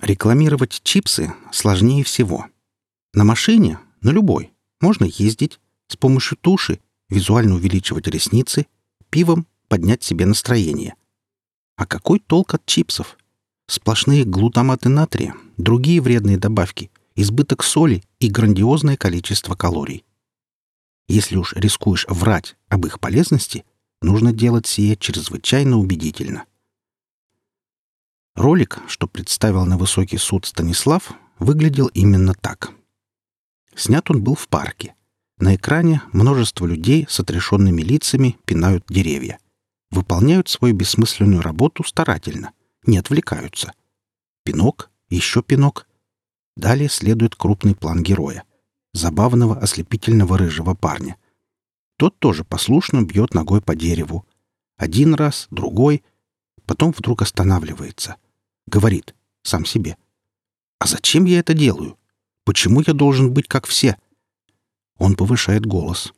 Рекламировать чипсы сложнее всего. На машине, на любой, можно ездить, с помощью туши визуально увеличивать ресницы, пивом поднять себе настроение. А какой толк от чипсов? Сплошные глутаматы натрия, другие вредные добавки, избыток соли и грандиозное количество калорий. Если уж рискуешь врать об их полезности, нужно делать сие чрезвычайно убедительно. Ролик, что представил на высокий суд Станислав, выглядел именно так. Снят он был в парке. На экране множество людей с отрешенными лицами пинают деревья. Выполняют свою бессмысленную работу старательно, не отвлекаются. Пинок, еще пинок. Далее следует крупный план героя. Забавного, ослепительного рыжего парня. Тот тоже послушно бьет ногой по дереву. Один раз, другой. Потом вдруг останавливается — Говорит сам себе. «А зачем я это делаю? Почему я должен быть как все?» Он повышает голос.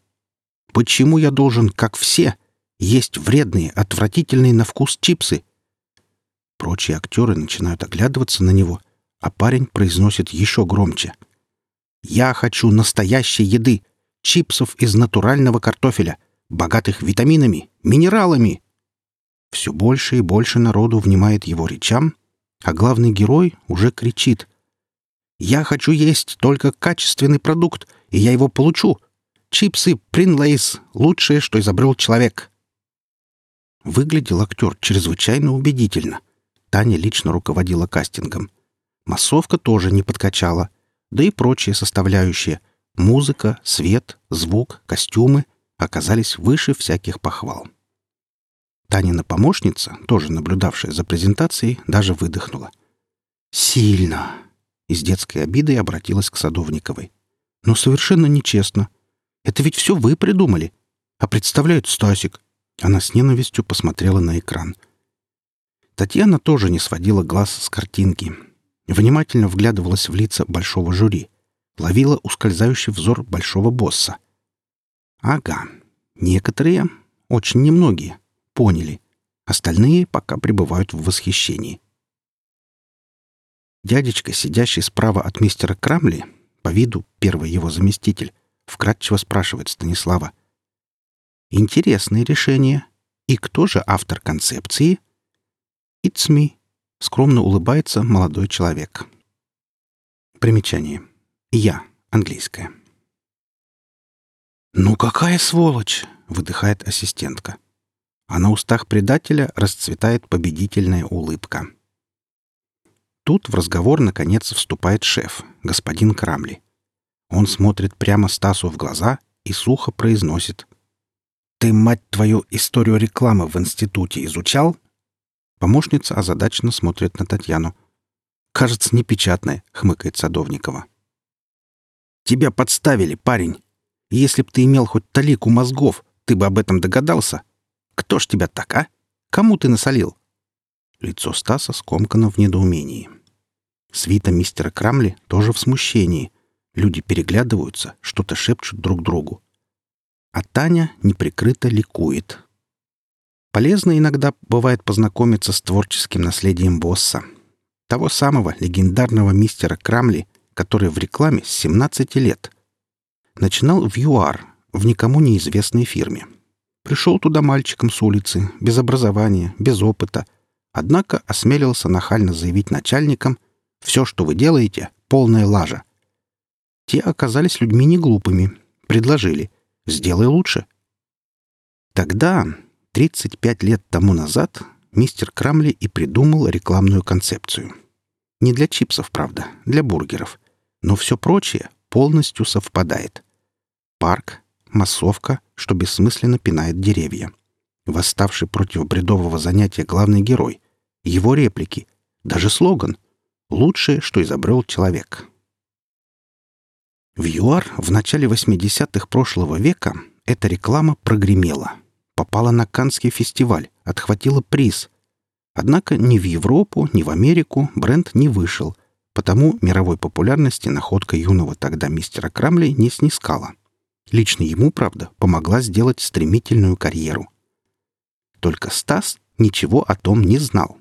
«Почему я должен, как все, есть вредные, отвратительные на вкус чипсы?» Прочие актеры начинают оглядываться на него, а парень произносит еще громче. «Я хочу настоящей еды, чипсов из натурального картофеля, богатых витаминами, минералами!» Все больше и больше народу внимает его речам, а главный герой уже кричит. «Я хочу есть только качественный продукт, и я его получу. Чипсы Принлейс — лучшее, что изобрел человек». Выглядел актер чрезвычайно убедительно. Таня лично руководила кастингом. Массовка тоже не подкачала, да и прочие составляющие — музыка, свет, звук, костюмы — оказались выше всяких похвал. Танина помощница, тоже наблюдавшая за презентацией, даже выдохнула. «Сильно!» И с детской обидой обратилась к Садовниковой. «Но совершенно нечестно. Это ведь все вы придумали. А представляет Стасик». Она с ненавистью посмотрела на экран. Татьяна тоже не сводила глаз с картинки. Внимательно вглядывалась в лица большого жюри. Ловила ускользающий взор большого босса. «Ага. Некоторые, очень немногие, поняли. Остальные пока пребывают в восхищении. Дядечка, сидящий справа от мистера Крамли, по виду первый его заместитель, вкратчиво спрашивает Станислава. «Интересное решение. И кто же автор концепции?» «It's me», — скромно улыбается молодой человек. Примечание. «Я», английское. «Ну какая сволочь!» — выдыхает ассистентка а на устах предателя расцветает победительная улыбка. Тут в разговор наконец вступает шеф, господин Крамли. Он смотрит прямо Стасу в глаза и сухо произносит. «Ты, мать твою, историю рекламы в институте изучал?» Помощница озадаченно смотрит на Татьяну. «Кажется, непечатная», — хмыкает Садовникова. «Тебя подставили, парень. Если б ты имел хоть талику мозгов, ты бы об этом догадался?» Кто ж тебя так, а? Кому ты насолил?» Лицо Стаса скомкано в недоумении. Свита мистера Крамли тоже в смущении. Люди переглядываются, что-то шепчут друг другу. А Таня неприкрыто ликует. Полезно иногда бывает познакомиться с творческим наследием босса. Того самого легендарного мистера Крамли, который в рекламе с 17 лет. Начинал в ЮАР, в никому неизвестной фирме. Пришел туда мальчиком с улицы, без образования, без опыта. Однако осмелился нахально заявить начальникам «Все, что вы делаете, полная лажа». Те оказались людьми неглупыми. Предложили «Сделай лучше». Тогда, 35 лет тому назад, мистер Крамли и придумал рекламную концепцию. Не для чипсов, правда, для бургеров. Но все прочее полностью совпадает. Парк, массовка, что бессмысленно пинает деревья. Восставший против бредового занятия главный герой. Его реплики. Даже слоган. Лучшее, что изобрел человек. В ЮАР в начале 80-х прошлого века эта реклама прогремела. Попала на Каннский фестиваль, отхватила приз. Однако ни в Европу, ни в Америку бренд не вышел, потому мировой популярности находка юного тогда мистера Крамли не снискала. Лично ему, правда, помогла сделать стремительную карьеру. Только Стас ничего о том не знал.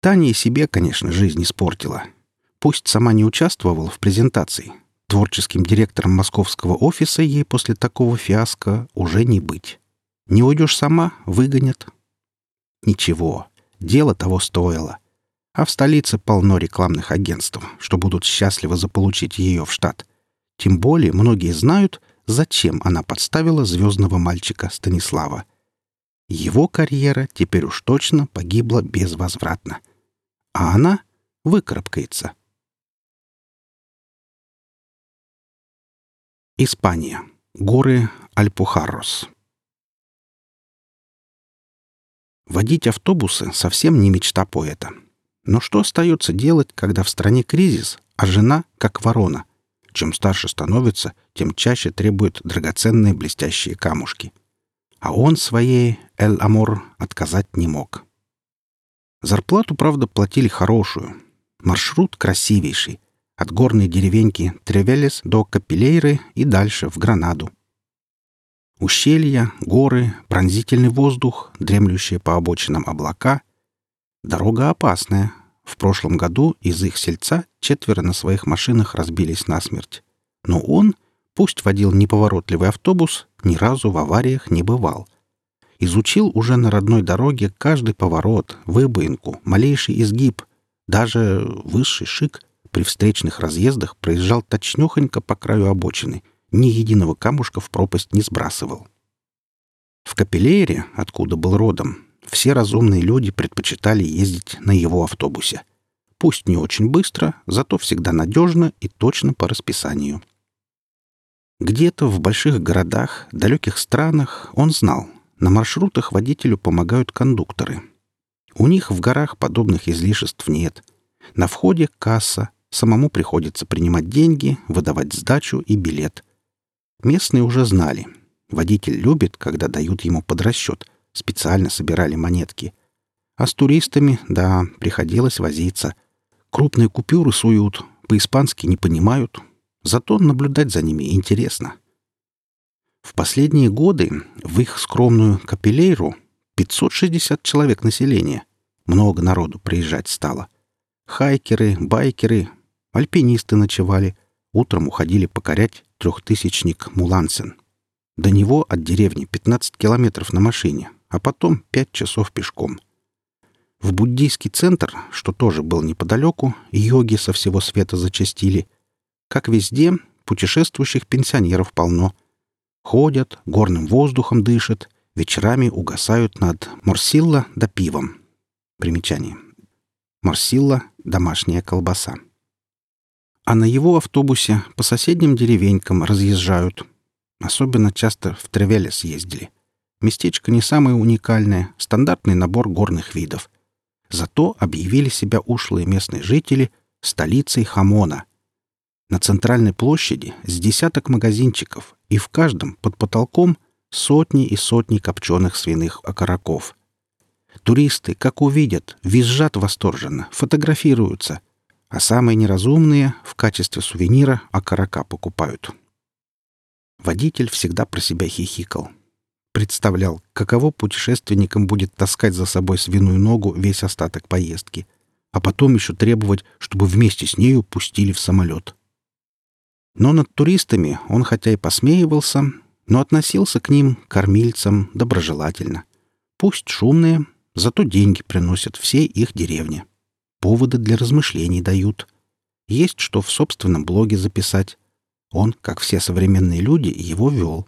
Таня и себе, конечно, жизнь испортила. Пусть сама не участвовала в презентации. Творческим директором московского офиса ей после такого фиаско уже не быть. Не уйдешь сама — выгонят. Ничего, дело того стоило. А в столице полно рекламных агентств, что будут счастливо заполучить ее в штат. Тем более многие знают, зачем она подставила звездного мальчика Станислава. Его карьера теперь уж точно погибла безвозвратно. А она выкарабкается. Испания. Горы Альпухаррос. Водить автобусы совсем не мечта поэта. Но что остается делать, когда в стране кризис, а жена как ворона? Чем старше становится, тем чаще требует драгоценные блестящие камушки. А он своей «Эль Амор» отказать не мог. Зарплату, правда, платили хорошую. Маршрут красивейший. От горной деревеньки Тревелес до Капилейры и дальше, в Гранаду. Ущелья, горы, пронзительный воздух, дремлющие по обочинам облака. Дорога опасная. В прошлом году из их сельца четверо на своих машинах разбились насмерть. Но он, пусть водил неповоротливый автобус, ни разу в авариях не бывал. Изучил уже на родной дороге каждый поворот, выбоинку, малейший изгиб, даже высший шик при встречных разъездах проезжал точнёхонько по краю обочины — ни единого камушка в пропасть не сбрасывал. В Капеллере, откуда был родом, все разумные люди предпочитали ездить на его автобусе. Пусть не очень быстро, зато всегда надежно и точно по расписанию. Где-то в больших городах, далеких странах он знал, на маршрутах водителю помогают кондукторы. У них в горах подобных излишеств нет. На входе касса, самому приходится принимать деньги, выдавать сдачу и билет — Местные уже знали. Водитель любит, когда дают ему под расчет. Специально собирали монетки. А с туристами, да, приходилось возиться. Крупные купюры суют, по-испански не понимают. Зато наблюдать за ними интересно. В последние годы в их скромную Капеллейру 560 человек населения. Много народу приезжать стало. Хайкеры, байкеры, альпинисты ночевали. Утром уходили покорять трехтысячник Мулансен. До него от деревни 15 километров на машине, а потом 5 часов пешком. В буддийский центр, что тоже был неподалеку, йоги со всего света зачастили. Как везде, путешествующих пенсионеров полно. Ходят, горным воздухом дышат, вечерами угасают над морсилла да пивом. Примечание. Морсилла — домашняя колбаса а на его автобусе по соседним деревенькам разъезжают. Особенно часто в Тревелес ездили. Местечко не самое уникальное, стандартный набор горных видов. Зато объявили себя ушлые местные жители столицей Хамона. На центральной площади с десяток магазинчиков, и в каждом под потолком сотни и сотни копченых свиных окороков. Туристы, как увидят, визжат восторженно, фотографируются — а самые неразумные в качестве сувенира окорока покупают. Водитель всегда про себя хихикал. Представлял, каково путешественникам будет таскать за собой свиную ногу весь остаток поездки, а потом еще требовать, чтобы вместе с нею пустили в самолет. Но над туристами он хотя и посмеивался, но относился к ним, кормильцам, доброжелательно. Пусть шумные, зато деньги приносят всей их деревне поводы для размышлений дают. Есть что в собственном блоге записать. Он, как все современные люди, его вел.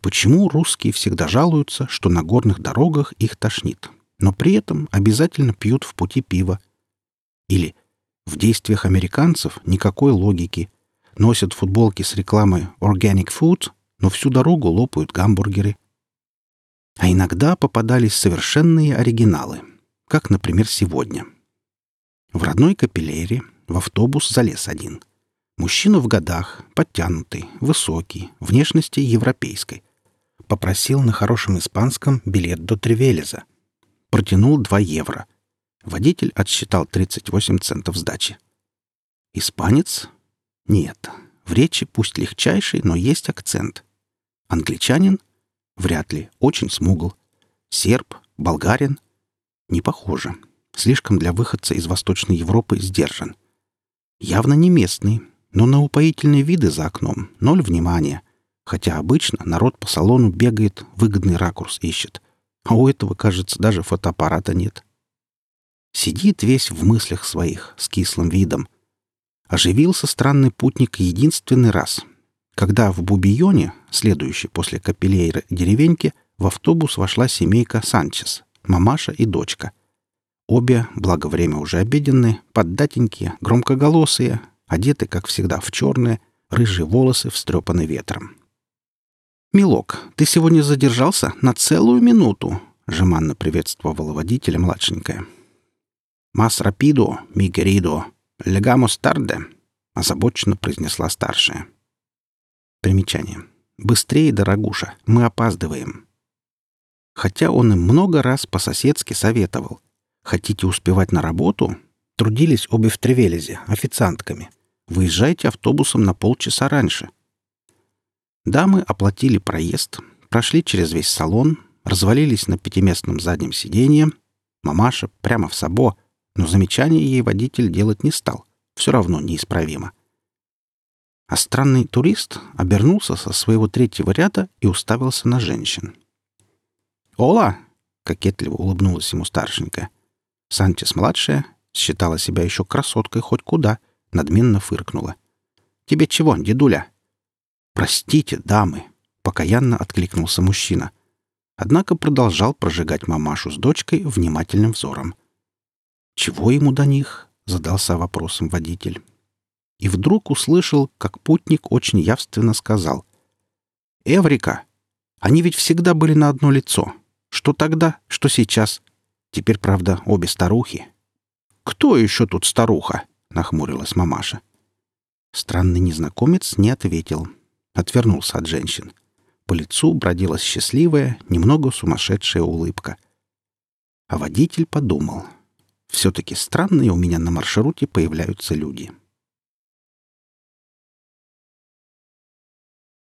Почему русские всегда жалуются, что на горных дорогах их тошнит, но при этом обязательно пьют в пути пиво? Или в действиях американцев никакой логики. Носят футболки с рекламой «Organic Food», но всю дорогу лопают гамбургеры. А иногда попадались совершенные оригиналы, как, например, сегодня — в родной капиллере в автобус залез один. Мужчина в годах, подтянутый, высокий, внешности европейской. Попросил на хорошем испанском билет до Тревелеза. Протянул 2 евро. Водитель отсчитал 38 центов сдачи. Испанец? Нет. В речи пусть легчайший, но есть акцент. Англичанин? Вряд ли. Очень смугл. Серб? Болгарин? Не похоже слишком для выходца из Восточной Европы сдержан. Явно не местный, но на упоительные виды за окном ноль внимания, хотя обычно народ по салону бегает, выгодный ракурс ищет. А у этого, кажется, даже фотоаппарата нет. Сидит весь в мыслях своих, с кислым видом. Оживился странный путник единственный раз, когда в Бубионе, следующей после Капелейра деревеньки, в автобус вошла семейка Санчес, мамаша и дочка. Обе, благо время уже обеденные, поддатенькие, громкоголосые, одеты, как всегда, в черные, рыжие волосы встрепаны ветром. «Милок, ты сегодня задержался на целую минуту», — жеманно приветствовала водителя младшенькая. «Мас рапидо, ми легамос тарде», — озабоченно произнесла старшая. Примечание. «Быстрее, дорогуша, мы опаздываем». Хотя он им много раз по-соседски советовал. Хотите успевать на работу? Трудились обе в Тревелезе, официантками. Выезжайте автобусом на полчаса раньше. Дамы оплатили проезд, прошли через весь салон, развалились на пятиместном заднем сиденье. Мамаша прямо в сабо, но замечания ей водитель делать не стал. Все равно неисправимо. А странный турист обернулся со своего третьего ряда и уставился на женщин. «Ола!» — кокетливо улыбнулась ему старшенькая. Санчес-младшая считала себя еще красоткой хоть куда, надменно фыркнула. «Тебе чего, дедуля?» «Простите, дамы!» — покаянно откликнулся мужчина. Однако продолжал прожигать мамашу с дочкой внимательным взором. «Чего ему до них?» — задался вопросом водитель и вдруг услышал, как путник очень явственно сказал. «Эврика! Они ведь всегда были на одно лицо. Что тогда, что сейчас. Теперь, правда, обе старухи». «Кто еще тут старуха?» — нахмурилась мамаша. Странный незнакомец не ответил. Отвернулся от женщин. По лицу бродила счастливая, немного сумасшедшая улыбка. А водитель подумал. «Все-таки странные у меня на маршруте появляются люди».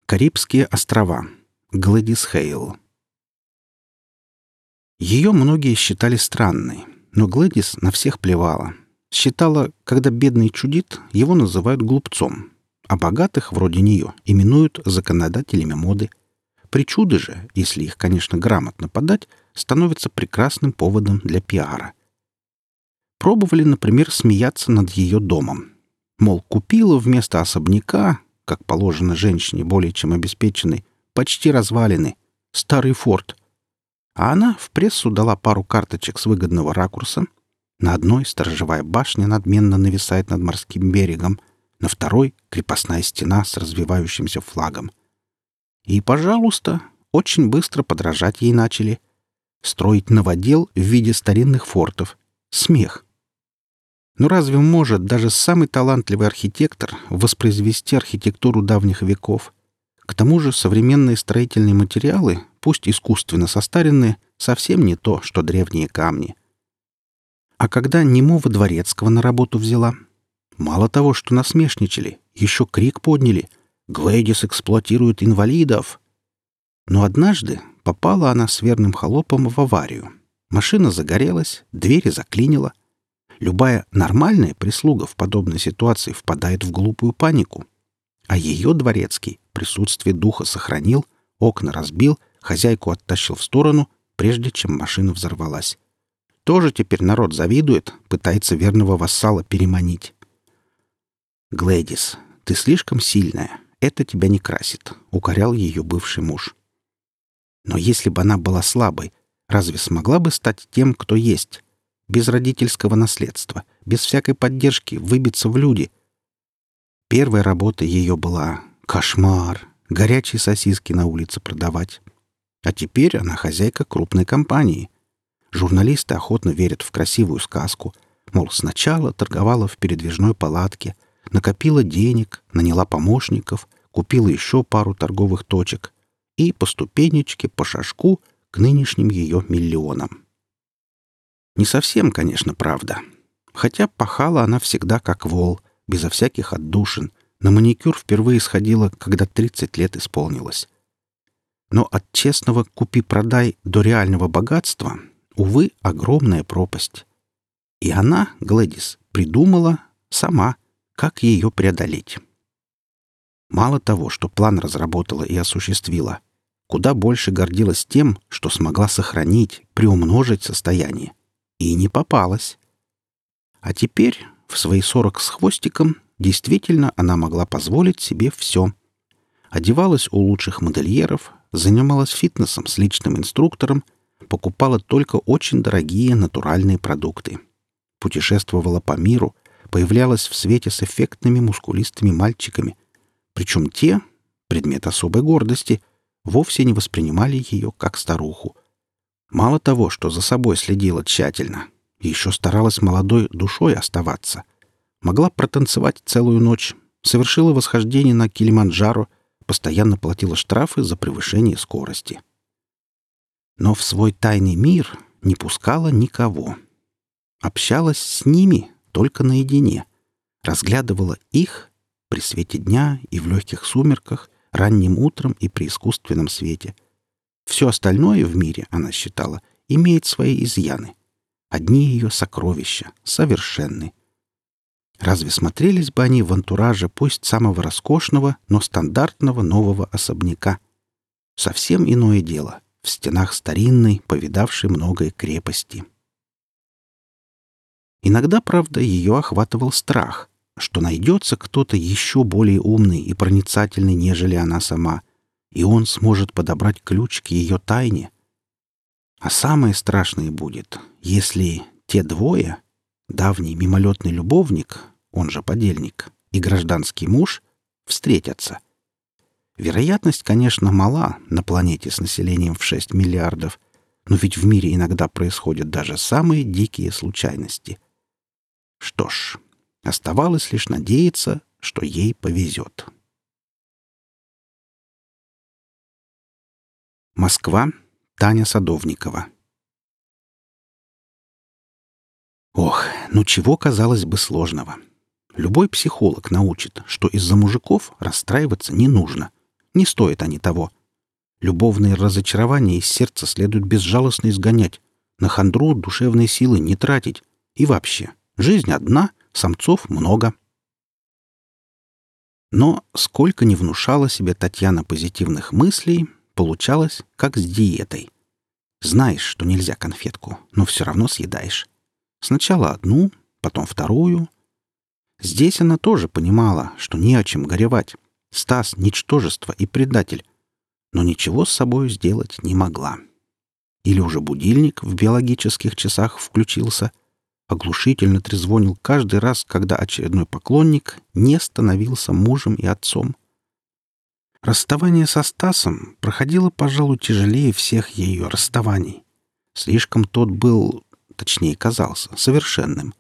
Карибские острова. Гладис Хейл. Ее многие считали странной, но Гладис на всех плевала. Считала, когда бедный чудит, его называют глупцом, а богатых, вроде нее, именуют законодателями моды. Причуды же, если их, конечно, грамотно подать, становятся прекрасным поводом для пиара. Пробовали, например, смеяться над ее домом. Мол, купила вместо особняка как положено женщине более чем обеспеченной, почти развалины, старый форт. А она в прессу дала пару карточек с выгодного ракурса. На одной сторожевая башня надменно нависает над морским берегом, на второй — крепостная стена с развивающимся флагом. И, пожалуйста, очень быстро подражать ей начали. Строить новодел в виде старинных фортов. Смех. Но разве может даже самый талантливый архитектор воспроизвести архитектуру давних веков? К тому же современные строительные материалы, пусть искусственно состаренные, совсем не то, что древние камни. А когда немого дворецкого на работу взяла, мало того, что насмешничали, еще крик подняли «Глэдис эксплуатирует инвалидов!» Но однажды попала она с верным холопом в аварию. Машина загорелась, двери заклинило — Любая нормальная прислуга в подобной ситуации впадает в глупую панику. А ее дворецкий присутствие духа сохранил, окна разбил, хозяйку оттащил в сторону, прежде чем машина взорвалась. Тоже теперь народ завидует, пытается верного вассала переманить. «Глэдис, ты слишком сильная. Это тебя не красит», — укорял ее бывший муж. Но если бы она была слабой, разве смогла бы стать тем, кто есть? без родительского наследства, без всякой поддержки выбиться в люди. Первая работа ее была кошмар, горячие сосиски на улице продавать. А теперь она хозяйка крупной компании. Журналисты охотно верят в красивую сказку. Мол, сначала торговала в передвижной палатке, накопила денег, наняла помощников, купила еще пару торговых точек и по ступенечке, по шажку к нынешним ее миллионам. Не совсем, конечно, правда. Хотя пахала она всегда как вол, безо всяких отдушин. На маникюр впервые сходила, когда 30 лет исполнилось. Но от честного «купи-продай» до реального богатства, увы, огромная пропасть. И она, Глэдис, придумала сама, как ее преодолеть. Мало того, что план разработала и осуществила, куда больше гордилась тем, что смогла сохранить, приумножить состояние. И не попалась. А теперь, в свои сорок с хвостиком, действительно она могла позволить себе все. Одевалась у лучших модельеров, занималась фитнесом с личным инструктором, покупала только очень дорогие натуральные продукты. Путешествовала по миру, появлялась в свете с эффектными мускулистыми мальчиками. Причем те, предмет особой гордости, вовсе не воспринимали ее как старуху. Мало того, что за собой следила тщательно, еще старалась молодой душой оставаться. Могла протанцевать целую ночь, совершила восхождение на Килиманджаро, постоянно платила штрафы за превышение скорости. Но в свой тайный мир не пускала никого. Общалась с ними только наедине, разглядывала их при свете дня и в легких сумерках, ранним утром и при искусственном свете. Все остальное в мире, она считала, имеет свои изъяны. Одни ее сокровища, совершенны. Разве смотрелись бы они в антураже пусть самого роскошного, но стандартного нового особняка? Совсем иное дело в стенах старинной, повидавшей многое крепости. Иногда, правда, ее охватывал страх, что найдется кто-то еще более умный и проницательный, нежели она сама, и он сможет подобрать ключ к ее тайне. А самое страшное будет, если те двое, давний мимолетный любовник, он же подельник, и гражданский муж, встретятся. Вероятность, конечно, мала на планете с населением в 6 миллиардов, но ведь в мире иногда происходят даже самые дикие случайности. Что ж, оставалось лишь надеяться, что ей повезет. Москва, Таня Садовникова. Ох, ну чего, казалось бы, сложного. Любой психолог научит, что из-за мужиков расстраиваться не нужно. Не стоят они того. Любовные разочарования из сердца следует безжалостно изгонять, на хандру душевные силы не тратить. И вообще, жизнь одна, самцов много. Но сколько не внушала себе Татьяна позитивных мыслей, получалось как с диетой. Знаешь, что нельзя конфетку, но все равно съедаешь. Сначала одну, потом вторую. Здесь она тоже понимала, что не о чем горевать. Стас — ничтожество и предатель. Но ничего с собой сделать не могла. Или уже будильник в биологических часах включился, оглушительно трезвонил каждый раз, когда очередной поклонник не становился мужем и отцом. Расставание со Стасом проходило, пожалуй, тяжелее всех ее расставаний. Слишком тот был, точнее казался, совершенным.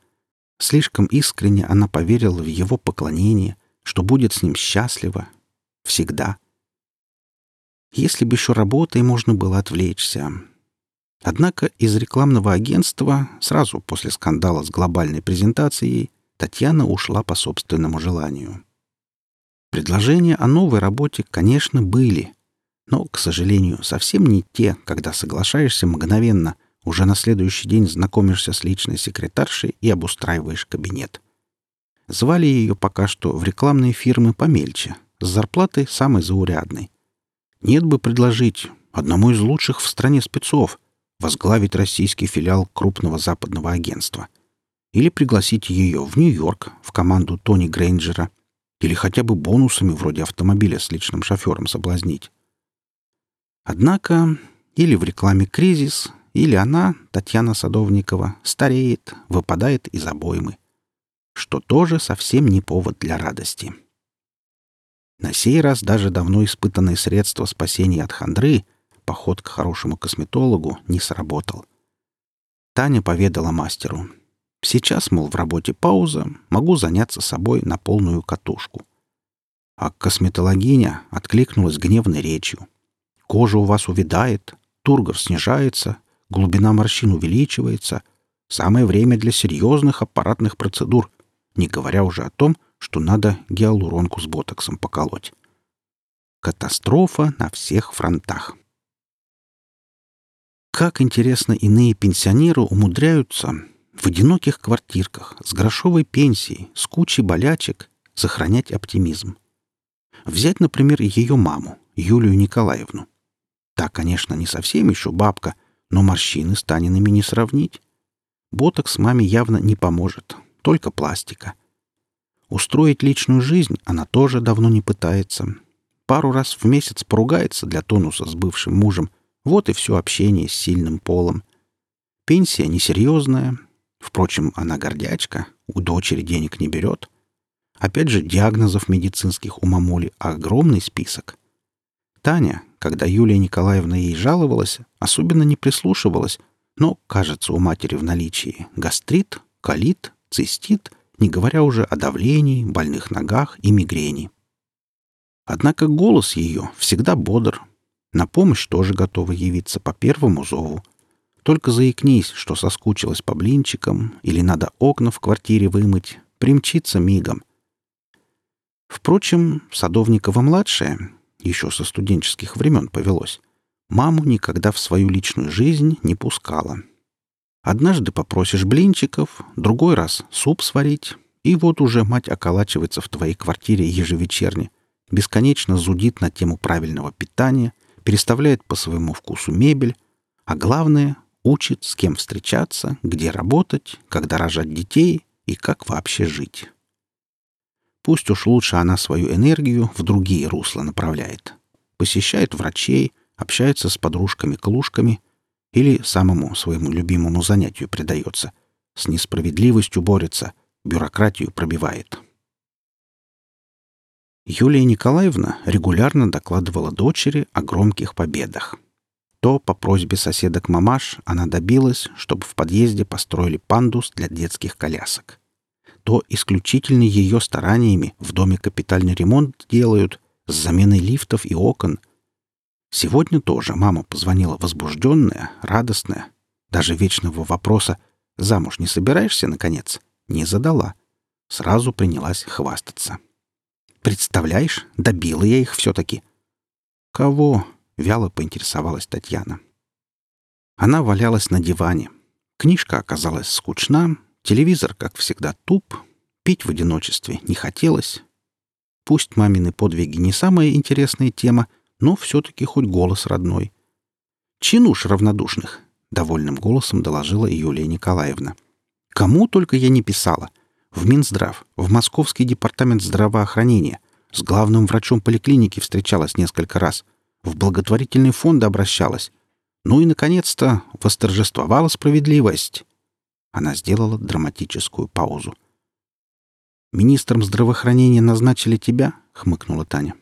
Слишком искренне она поверила в его поклонение — что будет с ним счастлива. Всегда. Если бы еще работой можно было отвлечься. Однако из рекламного агентства сразу после скандала с глобальной презентацией Татьяна ушла по собственному желанию. Предложения о новой работе, конечно, были, но, к сожалению, совсем не те, когда соглашаешься мгновенно, уже на следующий день знакомишься с личной секретаршей и обустраиваешь кабинет. Звали ее пока что в рекламные фирмы помельче, с зарплатой самой заурядной. Нет бы предложить одному из лучших в стране спецов возглавить российский филиал крупного западного агентства. Или пригласить ее в Нью-Йорк в команду Тони Грейнджера. Или хотя бы бонусами вроде автомобиля с личным шофером соблазнить. Однако или в рекламе кризис, или она, Татьяна Садовникова, стареет, выпадает из обоймы что тоже совсем не повод для радости. На сей раз даже давно испытанное средство спасения от хандры, поход к хорошему косметологу, не сработал. Таня поведала мастеру. «Сейчас, мол, в работе пауза, могу заняться собой на полную катушку». А косметологиня откликнулась гневной речью. «Кожа у вас увядает, тургор снижается, глубина морщин увеличивается. Самое время для серьезных аппаратных процедур не говоря уже о том, что надо гиалуронку с ботоксом поколоть. Катастрофа на всех фронтах. Как интересно иные пенсионеры умудряются, В одиноких квартирках, с грошовой пенсией, с кучей болячек сохранять оптимизм. Взять, например, ее маму, Юлию Николаевну. Та, конечно, не совсем еще бабка, но морщины с Таниными не сравнить. Ботокс маме явно не поможет, только пластика. Устроить личную жизнь она тоже давно не пытается. Пару раз в месяц поругается для тонуса с бывшим мужем. Вот и все общение с сильным полом. Пенсия несерьезная. Впрочем, она гордячка, у дочери денег не берет. Опять же, диагнозов медицинских у мамули огромный список. Таня, когда Юлия Николаевна ей жаловалась, особенно не прислушивалась, но, кажется, у матери в наличии гастрит, колит, цистит, не говоря уже о давлении, больных ногах и мигрени. Однако голос ее всегда бодр. На помощь тоже готова явиться по первому зову. Только заикнись, что соскучилась по блинчикам или надо окна в квартире вымыть, примчится мигом. Впрочем, Садовникова-младшая, еще со студенческих времен повелось, маму никогда в свою личную жизнь не пускала. Однажды попросишь блинчиков, другой раз суп сварить, и вот уже мать околачивается в твоей квартире ежевечерне, бесконечно зудит на тему правильного питания, переставляет по своему вкусу мебель, а главное — учит, с кем встречаться, где работать, когда рожать детей и как вообще жить. Пусть уж лучше она свою энергию в другие русла направляет. Посещает врачей, общается с подружками-клушками или самому своему любимому занятию предается. С несправедливостью борется, бюрократию пробивает. Юлия Николаевна регулярно докладывала дочери о громких победах. То по просьбе соседок мамаш она добилась, чтобы в подъезде построили пандус для детских колясок. То исключительно ее стараниями в доме капитальный ремонт делают с заменой лифтов и окон. Сегодня тоже мама позвонила возбужденная, радостная. Даже вечного вопроса «Замуж не собираешься, наконец?» не задала. Сразу принялась хвастаться. Представляешь, добила я их все-таки. Кого? Вяло поинтересовалась Татьяна. Она валялась на диване. Книжка оказалась скучна, телевизор, как всегда, туп, пить в одиночестве не хотелось. Пусть мамины подвиги не самая интересная тема, но все-таки хоть голос родной. «Чинуш равнодушных», — довольным голосом доложила Юлия Николаевна. «Кому только я не писала в Минздрав, в Московский департамент здравоохранения, с главным врачом поликлиники встречалась несколько раз, в благотворительный фонд обращалась. Ну и, наконец-то, восторжествовала справедливость. Она сделала драматическую паузу. «Министром здравоохранения назначили тебя?» — хмыкнула Таня.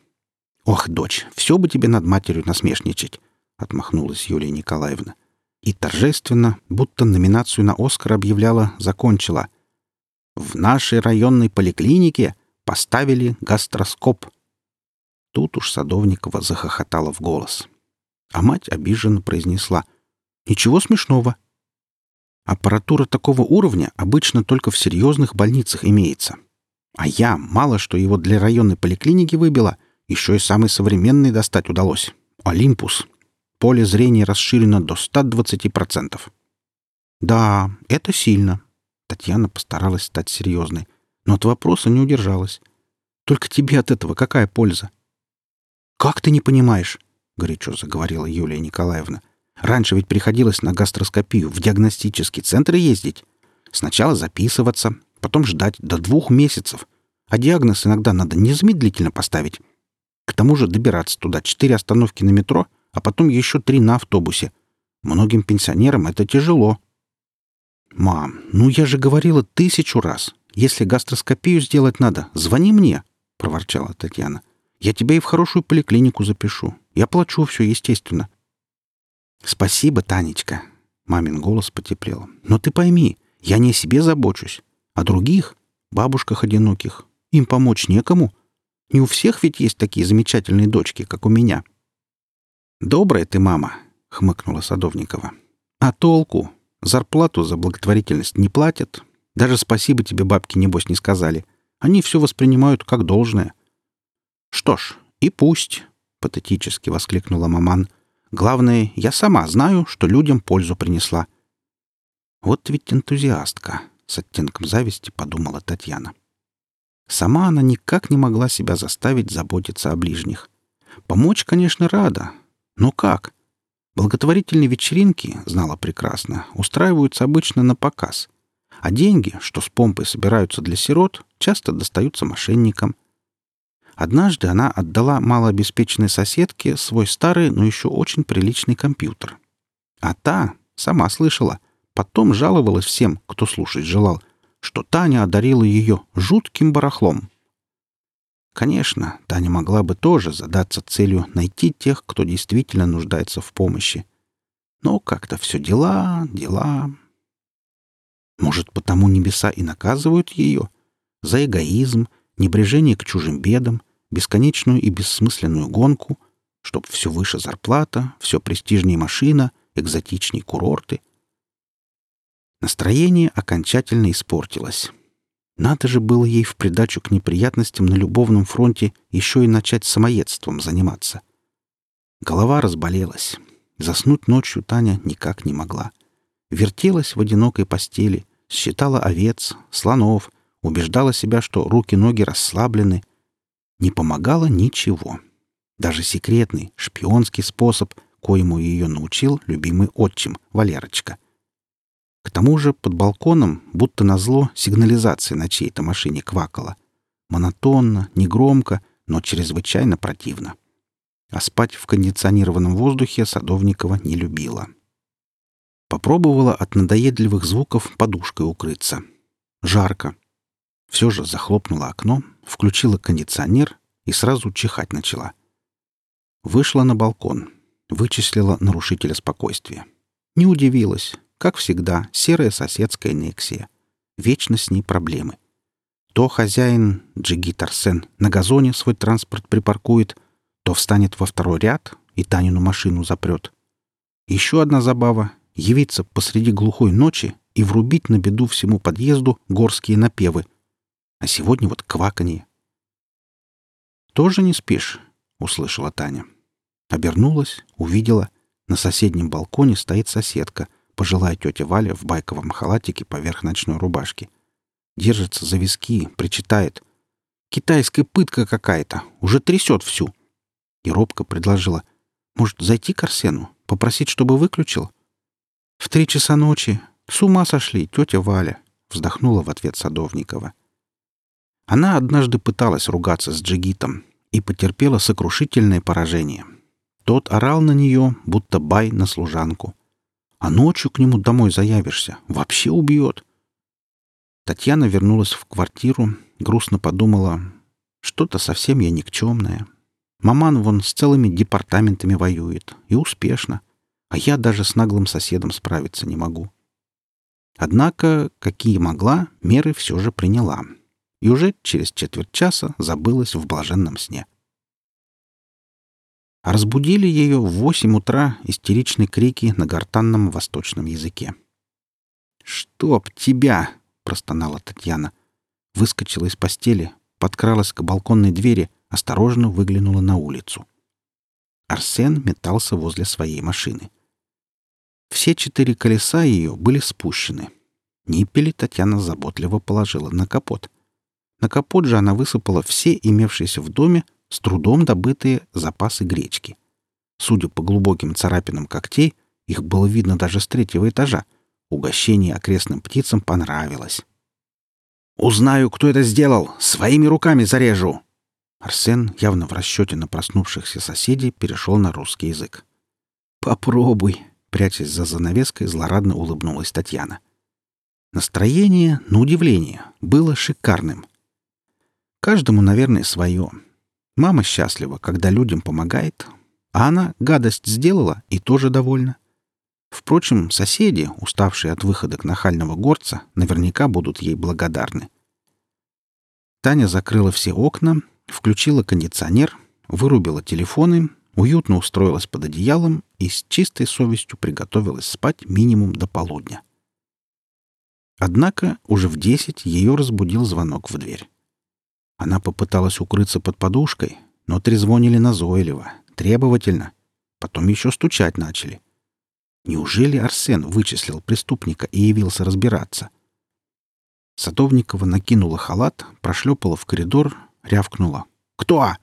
«Ох, дочь, все бы тебе над матерью насмешничать!» — отмахнулась Юлия Николаевна. И торжественно, будто номинацию на «Оскар» объявляла, закончила. В нашей районной поликлинике поставили гастроскоп. Тут уж Садовникова захохотала в голос. А мать обиженно произнесла. «Ничего смешного. Аппаратура такого уровня обычно только в серьезных больницах имеется. А я мало что его для районной поликлиники выбила, еще и самый современный достать удалось. Олимпус. Поле зрения расширено до 120%. Да, это сильно. Татьяна постаралась стать серьезной, но от вопроса не удержалась. «Только тебе от этого какая польза?» «Как ты не понимаешь?» — горячо заговорила Юлия Николаевна. «Раньше ведь приходилось на гастроскопию в диагностический центр ездить. Сначала записываться, потом ждать до двух месяцев. А диагноз иногда надо незамедлительно поставить. К тому же добираться туда четыре остановки на метро, а потом еще три на автобусе. Многим пенсионерам это тяжело. «Мам, ну я же говорила тысячу раз. Если гастроскопию сделать надо, звони мне», — проворчала Татьяна. «Я тебя и в хорошую поликлинику запишу. Я плачу все, естественно». «Спасибо, Танечка», — мамин голос потеплел. «Но ты пойми, я не о себе забочусь, а других, бабушках одиноких. Им помочь некому. Не у всех ведь есть такие замечательные дочки, как у меня». «Добрая ты, мама», — хмыкнула Садовникова. «А толку? Зарплату за благотворительность не платят. Даже спасибо тебе бабки, небось, не сказали. Они все воспринимают как должное. Что ж, и пусть, — патетически воскликнула маман. Главное, я сама знаю, что людям пользу принесла. Вот ведь энтузиастка, с оттенком зависти подумала Татьяна. Сама она никак не могла себя заставить заботиться о ближних. Помочь, конечно, рада. Но как? Благотворительные вечеринки, знала прекрасно, устраиваются обычно на показ. А деньги, что с помпой собираются для сирот, часто достаются мошенникам. Однажды она отдала малообеспеченной соседке свой старый, но еще очень приличный компьютер. А та, сама слышала, потом жаловалась всем, кто слушать желал, что Таня одарила ее жутким барахлом. Конечно, Таня могла бы тоже задаться целью найти тех, кто действительно нуждается в помощи. Но как-то все дела, дела. Может, потому небеса и наказывают ее? За эгоизм, небрежение к чужим бедам, бесконечную и бессмысленную гонку, чтоб все выше зарплата, все престижнее машина, экзотичнее курорты. Настроение окончательно испортилось. Надо же было ей в придачу к неприятностям на любовном фронте еще и начать самоедством заниматься. Голова разболелась. Заснуть ночью Таня никак не могла. Вертелась в одинокой постели, считала овец, слонов, убеждала себя, что руки-ноги расслаблены. Не помогало ничего. Даже секретный, шпионский способ, коему ее научил любимый отчим, Валерочка. К тому же под балконом, будто назло, сигнализация на чьей-то машине квакала. Монотонно, негромко, но чрезвычайно противно. А спать в кондиционированном воздухе Садовникова не любила. Попробовала от надоедливых звуков подушкой укрыться. Жарко. Все же захлопнула окно, включила кондиционер и сразу чихать начала. Вышла на балкон, вычислила нарушителя спокойствия. Не удивилась. Как всегда, серая соседская Нексия. Вечно с ней проблемы. То хозяин, Джигит Арсен, на газоне свой транспорт припаркует, то встанет во второй ряд и Танину машину запрет. Еще одна забава — явиться посреди глухой ночи и врубить на беду всему подъезду горские напевы. А сегодня вот кваканье. «Тоже не спишь?» — услышала Таня. Обернулась, увидела. На соседнем балконе стоит соседка — пожилая тетя Валя в байковом халатике поверх ночной рубашки. Держится за виски, причитает. «Китайская пытка какая-то, уже трясет всю». И робко предложила. «Может, зайти к Арсену, попросить, чтобы выключил?» «В три часа ночи. С ума сошли, тетя Валя», — вздохнула в ответ Садовникова. Она однажды пыталась ругаться с джигитом и потерпела сокрушительное поражение. Тот орал на нее, будто бай на служанку — а ночью к нему домой заявишься. Вообще убьет. Татьяна вернулась в квартиру, грустно подумала. Что-то совсем я никчемная. Маман вон с целыми департаментами воюет. И успешно. А я даже с наглым соседом справиться не могу. Однако, какие могла, меры все же приняла. И уже через четверть часа забылась в блаженном сне. Разбудили ее в восемь утра истеричные крики на гортанном восточном языке. «Чтоб тебя!» — простонала Татьяна. Выскочила из постели, подкралась к балконной двери, осторожно выглянула на улицу. Арсен метался возле своей машины. Все четыре колеса ее были спущены. Ниппели Татьяна заботливо положила на капот. На капот же она высыпала все имевшиеся в доме с трудом добытые запасы гречки. Судя по глубоким царапинам когтей, их было видно даже с третьего этажа. Угощение окрестным птицам понравилось. «Узнаю, кто это сделал! Своими руками зарежу!» Арсен, явно в расчете на проснувшихся соседей, перешел на русский язык. «Попробуй!» — прячась за занавеской, злорадно улыбнулась Татьяна. Настроение, на удивление, было шикарным. Каждому, наверное, свое. Мама счастлива, когда людям помогает, а она гадость сделала и тоже довольна. Впрочем, соседи, уставшие от выходок нахального горца, наверняка будут ей благодарны. Таня закрыла все окна, включила кондиционер, вырубила телефоны, уютно устроилась под одеялом и с чистой совестью приготовилась спать минимум до полудня. Однако уже в десять ее разбудил звонок в дверь. Она попыталась укрыться под подушкой, но трезвонили назойливо, требовательно. Потом еще стучать начали. Неужели Арсен вычислил преступника и явился разбираться? Садовникова накинула халат, прошлепала в коридор, рявкнула. «Кто?»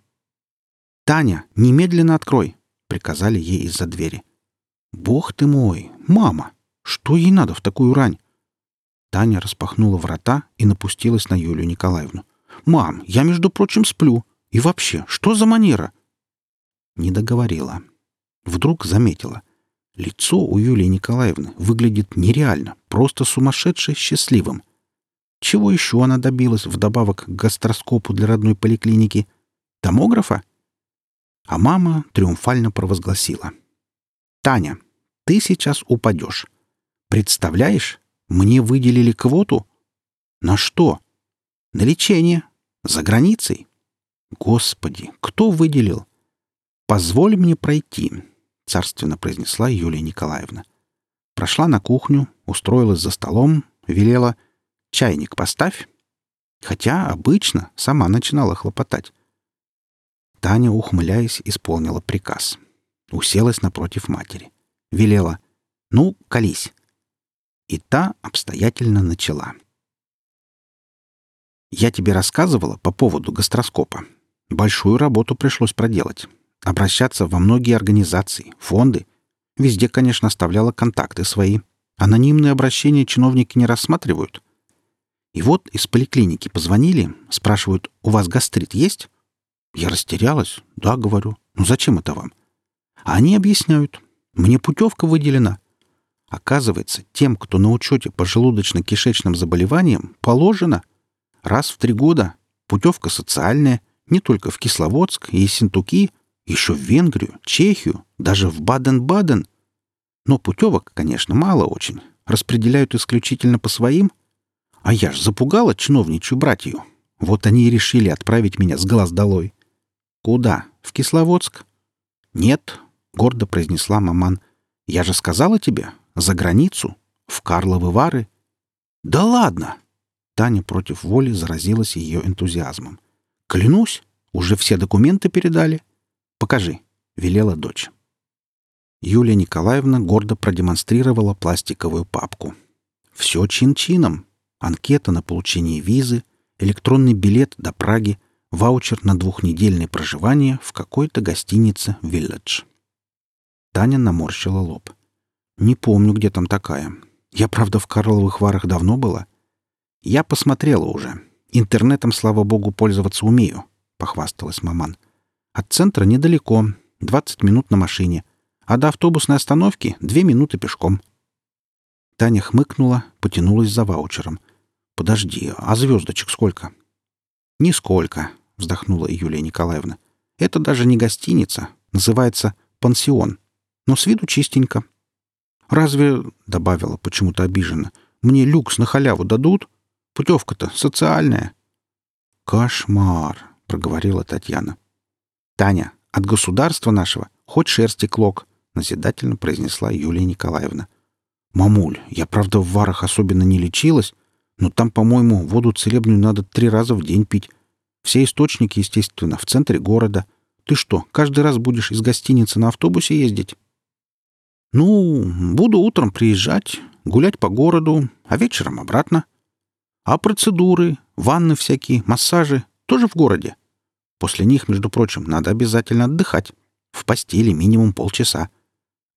«Таня, немедленно открой!» — приказали ей из-за двери. «Бог ты мой! Мама! Что ей надо в такую рань?» Таня распахнула врата и напустилась на Юлию Николаевну. «Мам, я, между прочим, сплю. И вообще, что за манера?» Не договорила. Вдруг заметила. Лицо у Юлии Николаевны выглядит нереально, просто сумасшедше счастливым. Чего еще она добилась вдобавок к гастроскопу для родной поликлиники? Томографа? А мама триумфально провозгласила. «Таня, ты сейчас упадешь. Представляешь, мне выделили квоту? На что? На лечение. За границей. Господи, кто выделил? Позволь мне пройти, царственно произнесла Юлия Николаевна. Прошла на кухню, устроилась за столом, велела «Чайник поставь». Хотя обычно сама начинала хлопотать. Таня, ухмыляясь, исполнила приказ. Уселась напротив матери. Велела «Ну, колись». И та обстоятельно начала. «Я тебе рассказывала по поводу гастроскопа. Большую работу пришлось проделать. Обращаться во многие организации, фонды. Везде, конечно, оставляла контакты свои. Анонимные обращения чиновники не рассматривают. И вот из поликлиники позвонили, спрашивают, у вас гастрит есть? Я растерялась. Да, говорю. Ну зачем это вам? А они объясняют. Мне путевка выделена. Оказывается, тем, кто на учете по желудочно-кишечным заболеваниям, положено раз в три года путевка социальная не только в Кисловодск и Синтуки, еще в Венгрию, Чехию, даже в Баден-Баден. Но путевок, конечно, мало очень. Распределяют исключительно по своим. А я ж запугала чиновничью братью. Вот они и решили отправить меня с глаз долой. «Куда? В Кисловодск?» «Нет», — гордо произнесла маман. «Я же сказала тебе, за границу, в Карловы Вары». «Да ладно!» Таня против воли заразилась ее энтузиазмом. «Клянусь, уже все документы передали. Покажи», — велела дочь. Юлия Николаевна гордо продемонстрировала пластиковую папку. «Все чин-чином. Анкета на получение визы, электронный билет до Праги, ваучер на двухнедельное проживание в какой-то гостинице «Вилледж». Таня наморщила лоб. «Не помню, где там такая. Я, правда, в Карловых Варах давно была. Я посмотрела уже. Интернетом, слава богу, пользоваться умею», — похвасталась маман. «От центра недалеко, 20 минут на машине, а до автобусной остановки — две минуты пешком». Таня хмыкнула, потянулась за ваучером. «Подожди, а звездочек сколько?» «Нисколько», вздохнула Юлия Николаевна. Это даже не гостиница, называется пансион. Но с виду чистенько. Разве, добавила почему-то обиженно, мне люкс на халяву дадут? Путевка-то социальная. Кошмар, проговорила Татьяна. Таня, от государства нашего хоть шерсти клок, назидательно произнесла Юлия Николаевна. Мамуль, я, правда, в варах особенно не лечилась, но там, по-моему, воду целебную надо три раза в день пить, все источники, естественно, в центре города. Ты что, каждый раз будешь из гостиницы на автобусе ездить? Ну, буду утром приезжать, гулять по городу, а вечером обратно. А процедуры, ванны всякие, массажи тоже в городе. После них, между прочим, надо обязательно отдыхать. В постели минимум полчаса.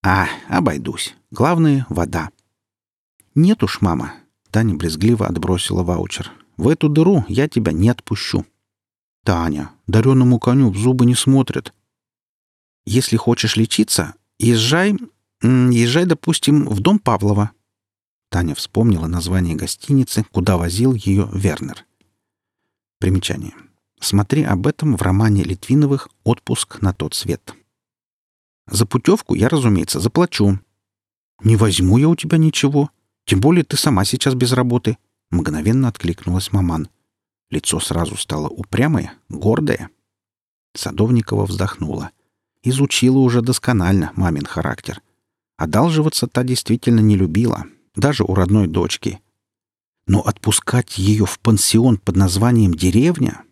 А, обойдусь. Главное — вода. Нет уж, мама. Таня брезгливо отбросила ваучер. В эту дыру я тебя не отпущу. Таня, дареному коню в зубы не смотрят. Если хочешь лечиться, езжай, езжай, допустим, в дом Павлова. Таня вспомнила название гостиницы, куда возил ее Вернер. Примечание. Смотри об этом в романе Литвиновых «Отпуск на тот свет». За путевку я, разумеется, заплачу. Не возьму я у тебя ничего. Тем более ты сама сейчас без работы. Мгновенно откликнулась маман. Лицо сразу стало упрямое, гордое. Садовникова вздохнула. Изучила уже досконально мамин характер. Одалживаться та действительно не любила, даже у родной дочки. Но отпускать ее в пансион под названием «деревня»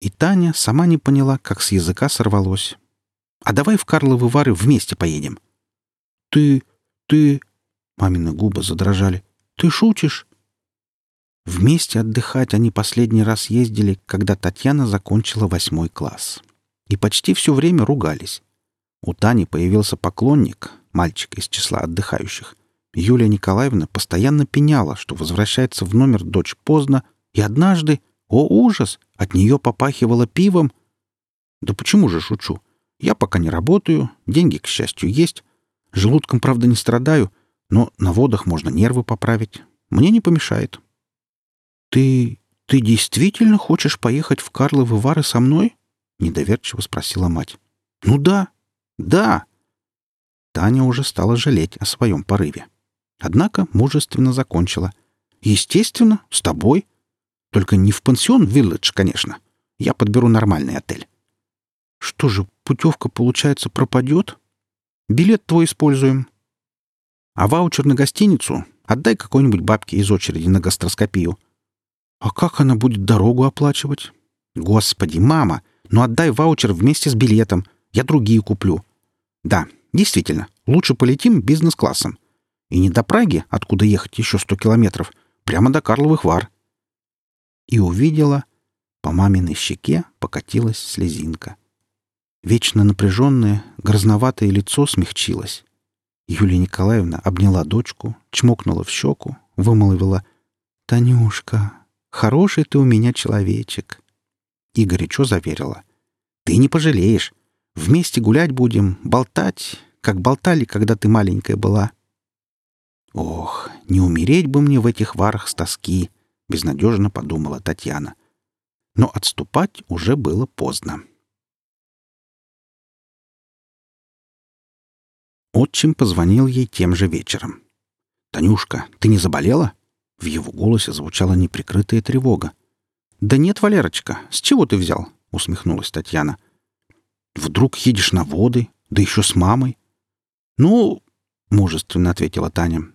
И Таня сама не поняла, как с языка сорвалось. «А давай в Карловы Вары вместе поедем». «Ты... «Ты...» — мамины губы задрожали. «Ты шутишь?» Вместе отдыхать они последний раз ездили, когда Татьяна закончила восьмой класс. И почти все время ругались. У Тани появился поклонник, мальчик из числа отдыхающих. Юлия Николаевна постоянно пеняла, что возвращается в номер дочь поздно, и однажды, о ужас, от нее попахивало пивом. Да почему же шучу? Я пока не работаю, деньги, к счастью, есть. Желудком, правда, не страдаю, но на водах можно нервы поправить. Мне не помешает. «Ты... ты действительно хочешь поехать в Карловы Вары со мной?» — недоверчиво спросила мать. «Ну да, да!» Таня уже стала жалеть о своем порыве. Однако мужественно закончила. «Естественно, с тобой. Только не в пансион «Вилледж», конечно. Я подберу нормальный отель». «Что же, путевка, получается, пропадет? Билет твой используем. А ваучер на гостиницу отдай какой-нибудь бабке из очереди на гастроскопию. А как она будет дорогу оплачивать? Господи, мама, ну отдай ваучер вместе с билетом. Я другие куплю. Да, действительно, лучше полетим бизнес-классом. И не до Праги, откуда ехать еще сто километров, прямо до Карловых Вар. И увидела, по маминой щеке покатилась слезинка. Вечно напряженное, грозноватое лицо смягчилось. Юлия Николаевна обняла дочку, чмокнула в щеку, вымолвила «Танюшка, хороший ты у меня человечек». И горячо заверила «Ты не пожалеешь. Вместе гулять будем, болтать, как болтали, когда ты маленькая была». «Ох, не умереть бы мне в этих варах с тоски», — безнадежно подумала Татьяна. Но отступать уже было поздно. Отчим позвонил ей тем же вечером. «Танюшка, ты не заболела?» В его голосе звучала неприкрытая тревога. «Да нет, Валерочка, с чего ты взял?» — усмехнулась Татьяна. «Вдруг едешь на воды, да еще с мамой?» «Ну...» — мужественно ответила Таня.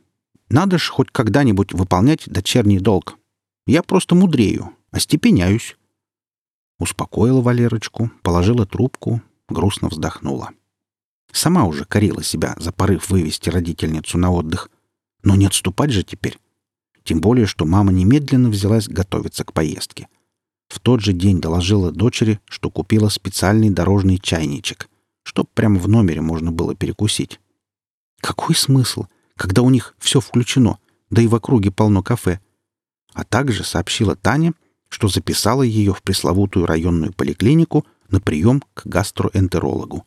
«Надо ж хоть когда-нибудь выполнять дочерний долг. Я просто мудрею, остепеняюсь». Успокоила Валерочку, положила трубку, грустно вздохнула. — Сама уже корила себя за порыв вывести родительницу на отдых. Но не отступать же теперь. Тем более, что мама немедленно взялась готовиться к поездке. В тот же день доложила дочери, что купила специальный дорожный чайничек, чтоб прямо в номере можно было перекусить. Какой смысл, когда у них все включено, да и в округе полно кафе? А также сообщила Таня, что записала ее в пресловутую районную поликлинику на прием к гастроэнтерологу.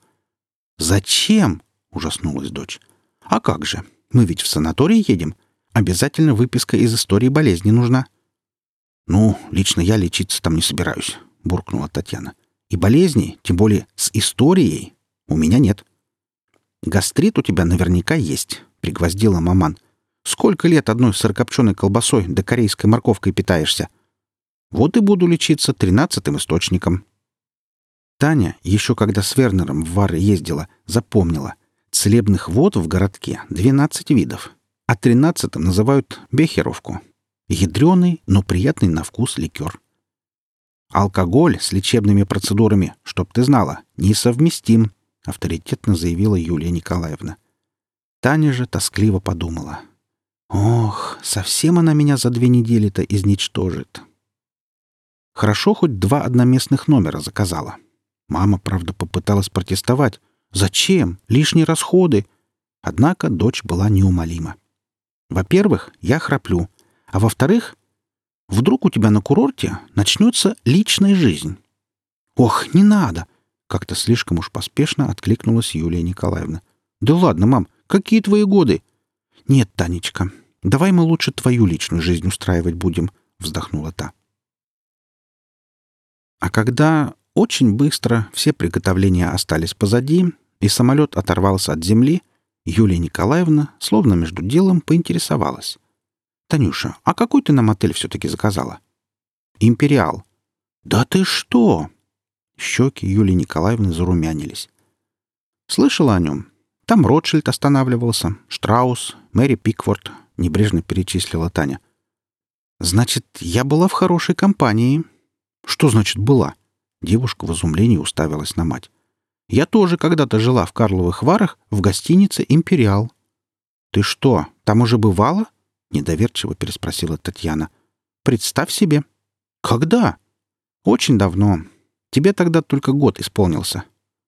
«Зачем?» — ужаснулась дочь. «А как же? Мы ведь в санаторий едем. Обязательно выписка из истории болезни нужна». «Ну, лично я лечиться там не собираюсь», — буркнула Татьяна. «И болезни, тем более с историей, у меня нет». «Гастрит у тебя наверняка есть», — пригвоздила маман. «Сколько лет одной сырокопченой колбасой да корейской морковкой питаешься? Вот и буду лечиться тринадцатым источником». Таня, еще когда с Вернером в Вары ездила, запомнила. Целебных вод в городке 12 видов, а тринадцатым называют бехеровку. Ядреный, но приятный на вкус ликер. Алкоголь с лечебными процедурами, чтоб ты знала, несовместим, авторитетно заявила Юлия Николаевна. Таня же тоскливо подумала. Ох, совсем она меня за две недели-то изничтожит. Хорошо хоть два одноместных номера заказала. Мама, правда, попыталась протестовать. «Зачем? Лишние расходы!» Однако дочь была неумолима. «Во-первых, я храплю. А во-вторых, вдруг у тебя на курорте начнется личная жизнь». «Ох, не надо!» — как-то слишком уж поспешно откликнулась Юлия Николаевна. «Да ладно, мам, какие твои годы?» «Нет, Танечка, давай мы лучше твою личную жизнь устраивать будем», — вздохнула та. А когда очень быстро все приготовления остались позади, и самолет оторвался от земли. Юлия Николаевна, словно между делом, поинтересовалась. «Танюша, а какой ты нам отель все-таки заказала?» «Империал». «Да ты что?» Щеки Юлии Николаевны зарумянились. «Слышала о нем. Там Ротшильд останавливался, Штраус, Мэри Пикфорд», — небрежно перечислила Таня. «Значит, я была в хорошей компании». «Что значит «была»?» Девушка в изумлении уставилась на мать. «Я тоже когда-то жила в Карловых Варах в гостинице «Империал». «Ты что, там уже бывала?» — недоверчиво переспросила Татьяна. «Представь себе». «Когда?» «Очень давно. Тебе тогда только год исполнился.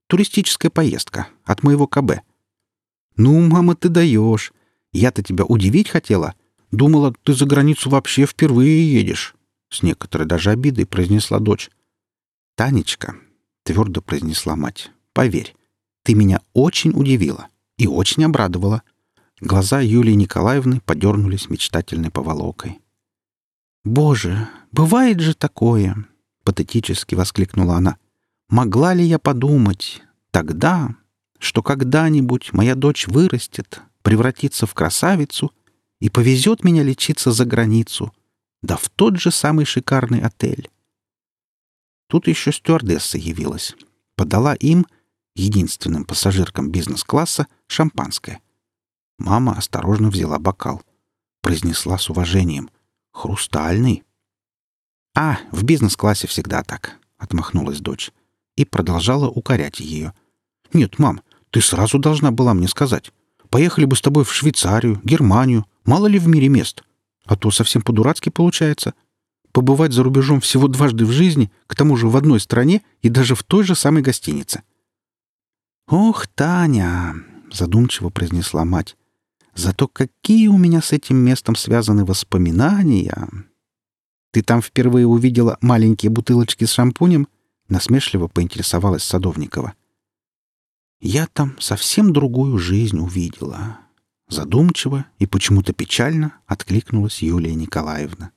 Туристическая поездка от моего КБ». «Ну, мама, ты даешь. Я-то тебя удивить хотела. Думала, ты за границу вообще впервые едешь». С некоторой даже обидой произнесла дочь. «Танечка», — твердо произнесла мать, — «поверь, ты меня очень удивила и очень обрадовала». Глаза Юлии Николаевны подернулись мечтательной поволокой. «Боже, бывает же такое!» — патетически воскликнула она. «Могла ли я подумать тогда, что когда-нибудь моя дочь вырастет, превратится в красавицу и повезет меня лечиться за границу, да в тот же самый шикарный отель?» Тут еще стюардесса явилась. Подала им, единственным пассажиркам бизнес-класса, шампанское. Мама осторожно взяла бокал. Произнесла с уважением. «Хрустальный». «А, в бизнес-классе всегда так», — отмахнулась дочь. И продолжала укорять ее. «Нет, мам, ты сразу должна была мне сказать. Поехали бы с тобой в Швейцарию, Германию, мало ли в мире мест. А то совсем по-дурацки получается побывать за рубежом всего дважды в жизни, к тому же в одной стране и даже в той же самой гостинице. «Ох, Таня!» — задумчиво произнесла мать. «Зато какие у меня с этим местом связаны воспоминания!» «Ты там впервые увидела маленькие бутылочки с шампунем?» — насмешливо поинтересовалась Садовникова. «Я там совсем другую жизнь увидела». Задумчиво и почему-то печально откликнулась Юлия Николаевна.